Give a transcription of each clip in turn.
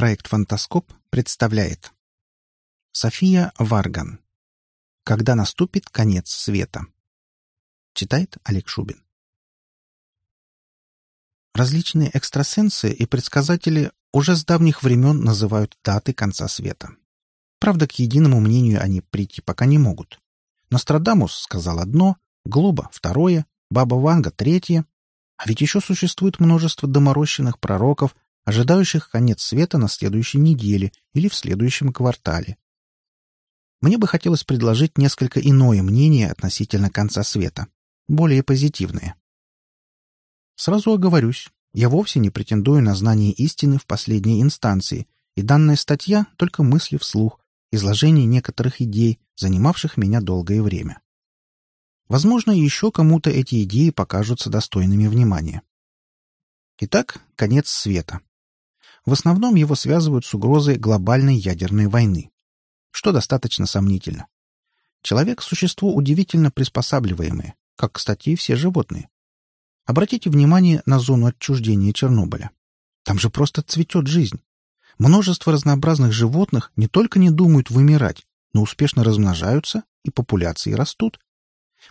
Проект «Фантаскоп» представляет. София Варган. «Когда наступит конец света» Читает Олег Шубин. Различные экстрасенсы и предсказатели уже с давних времен называют даты конца света. Правда, к единому мнению они прийти пока не могут. Нострадамус сказал одно, Глоба — второе, Баба Ванга — третье, а ведь еще существует множество доморощенных пророков, ожидающих конец света на следующей неделе или в следующем квартале. Мне бы хотелось предложить несколько иное мнение относительно конца света, более позитивное. Сразу оговорюсь, я вовсе не претендую на знание истины в последней инстанции, и данная статья — только мысли вслух, изложение некоторых идей, занимавших меня долгое время. Возможно, еще кому-то эти идеи покажутся достойными внимания. Итак, конец света. В основном его связывают с угрозой глобальной ядерной войны, что достаточно сомнительно. Человек — существо удивительно приспосабливаемое, как, кстати, и все животные. Обратите внимание на зону отчуждения Чернобыля. Там же просто цветет жизнь. Множество разнообразных животных не только не думают вымирать, но успешно размножаются и популяции растут.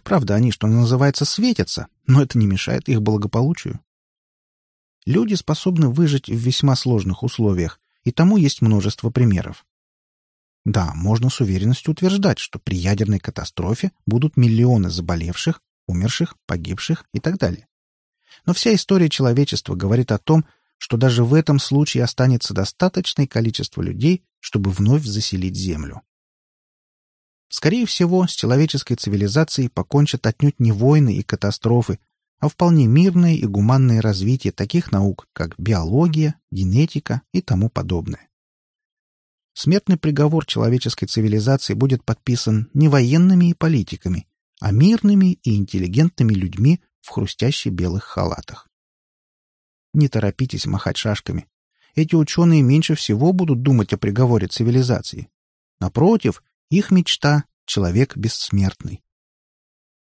Правда, они, что называется, светятся, но это не мешает их благополучию. Люди способны выжить в весьма сложных условиях, и тому есть множество примеров. Да, можно с уверенностью утверждать, что при ядерной катастрофе будут миллионы заболевших, умерших, погибших и так далее. Но вся история человечества говорит о том, что даже в этом случае останется достаточное количество людей, чтобы вновь заселить Землю. Скорее всего, с человеческой цивилизацией покончат отнюдь не войны и катастрофы, а вполне мирное и гуманное развитие таких наук, как биология, генетика и тому подобное. Смертный приговор человеческой цивилизации будет подписан не военными и политиками, а мирными и интеллигентными людьми в хрустящих белых халатах. Не торопитесь махать шашками. Эти ученые меньше всего будут думать о приговоре цивилизации. Напротив, их мечта — человек бессмертный.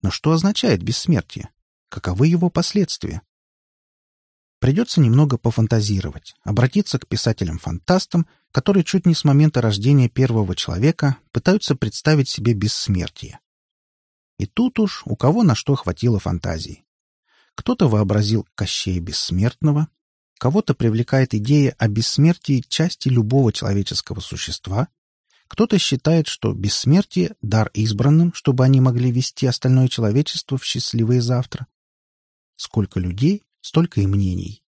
Но что означает бессмертие? Каковы его последствия? Придется немного пофантазировать, обратиться к писателям-фантастам, которые чуть не с момента рождения первого человека пытаются представить себе бессмертие. И тут уж у кого на что хватило фантазии. Кто-то вообразил Кощея Бессмертного, кого-то привлекает идея о бессмертии части любого человеческого существа, кто-то считает, что бессмертие — дар избранным, чтобы они могли вести остальное человечество в счастливое завтра. Сколько людей, столько и мнений.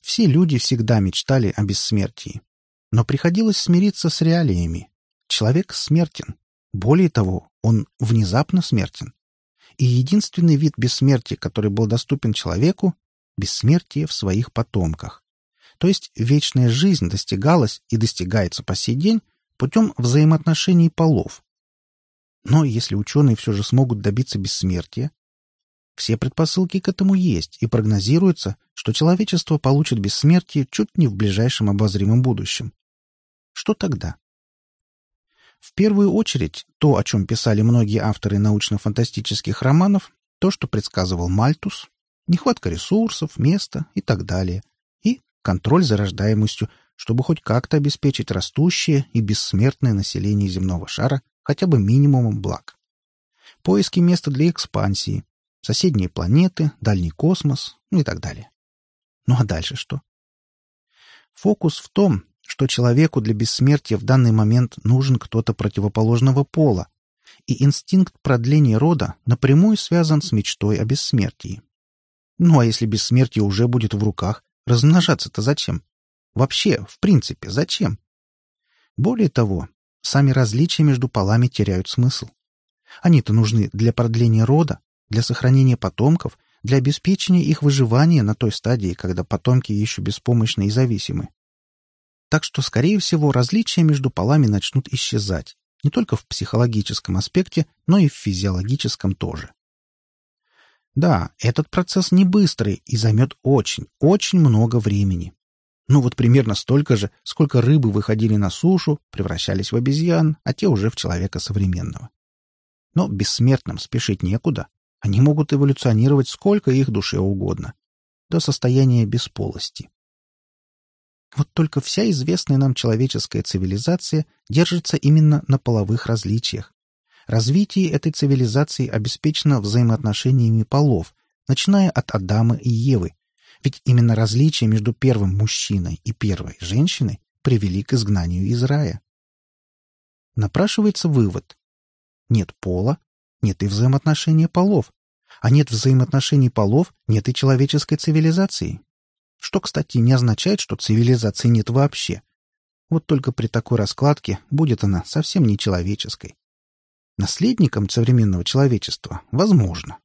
Все люди всегда мечтали о бессмертии. Но приходилось смириться с реалиями. Человек смертен. Более того, он внезапно смертен. И единственный вид бессмертия, который был доступен человеку — бессмертие в своих потомках. То есть вечная жизнь достигалась и достигается по сей день путем взаимоотношений полов. Но если ученые все же смогут добиться бессмертия, все предпосылки к этому есть, и прогнозируется, что человечество получит бессмертие чуть не в ближайшем обозримом будущем. Что тогда? В первую очередь, то, о чем писали многие авторы научно-фантастических романов, то, что предсказывал Мальтус, нехватка ресурсов, места и так далее, и контроль за рождаемостью, чтобы хоть как-то обеспечить растущее и бессмертное население земного шара хотя бы минимумом благ. Поиски места для экспансии, соседние планеты, дальний космос ну и так далее. Ну а дальше что? Фокус в том, что человеку для бессмертия в данный момент нужен кто-то противоположного пола, и инстинкт продления рода напрямую связан с мечтой о бессмертии. Ну а если бессмертие уже будет в руках, размножаться-то зачем? Вообще, в принципе, зачем? Более того, сами различия между полами теряют смысл. Они-то нужны для продления рода, для сохранения потомков, для обеспечения их выживания на той стадии, когда потомки еще беспомощны и зависимы. Так что, скорее всего, различия между полами начнут исчезать, не только в психологическом аспекте, но и в физиологическом тоже. Да, этот процесс не быстрый и займет очень, очень много времени. Ну вот примерно столько же, сколько рыбы выходили на сушу, превращались в обезьян, а те уже в человека современного. Но бессмертным спешить некуда. Они могут эволюционировать сколько их душе угодно. До состояния бесполости. Вот только вся известная нам человеческая цивилизация держится именно на половых различиях. Развитие этой цивилизации обеспечено взаимоотношениями полов, начиная от Адама и Евы. Ведь именно различия между первым мужчиной и первой женщиной привели к изгнанию из рая. Напрашивается вывод. Нет пола, нет и взаимоотношения полов. А нет взаимоотношений полов, нет и человеческой цивилизации. Что, кстати, не означает, что цивилизации нет вообще. Вот только при такой раскладке будет она совсем не человеческой. Наследником современного человечества возможно.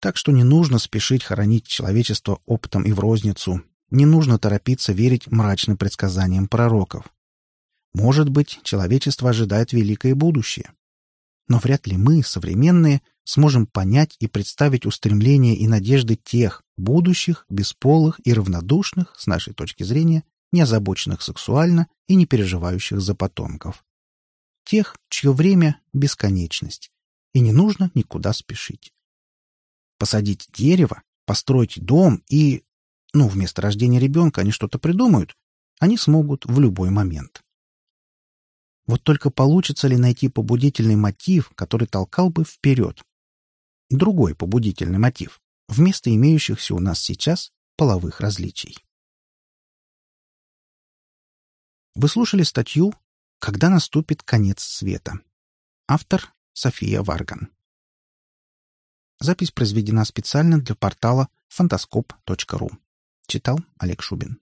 Так что не нужно спешить хоронить человечество оптом и в розницу, не нужно торопиться верить мрачным предсказаниям пророков. Может быть, человечество ожидает великое будущее. Но вряд ли мы, современные, сможем понять и представить устремления и надежды тех, будущих, бесполых и равнодушных, с нашей точки зрения, не озабоченных сексуально и не переживающих за потомков. Тех, чье время — бесконечность, и не нужно никуда спешить. Посадить дерево, построить дом и... Ну, вместо рождения ребенка они что-то придумают. Они смогут в любой момент. Вот только получится ли найти побудительный мотив, который толкал бы вперед? Другой побудительный мотив, вместо имеющихся у нас сейчас половых различий. Вы слушали статью «Когда наступит конец света». Автор София Варган. Запись произведена специально для портала фантаскоп.ру. Читал Олег Шубин.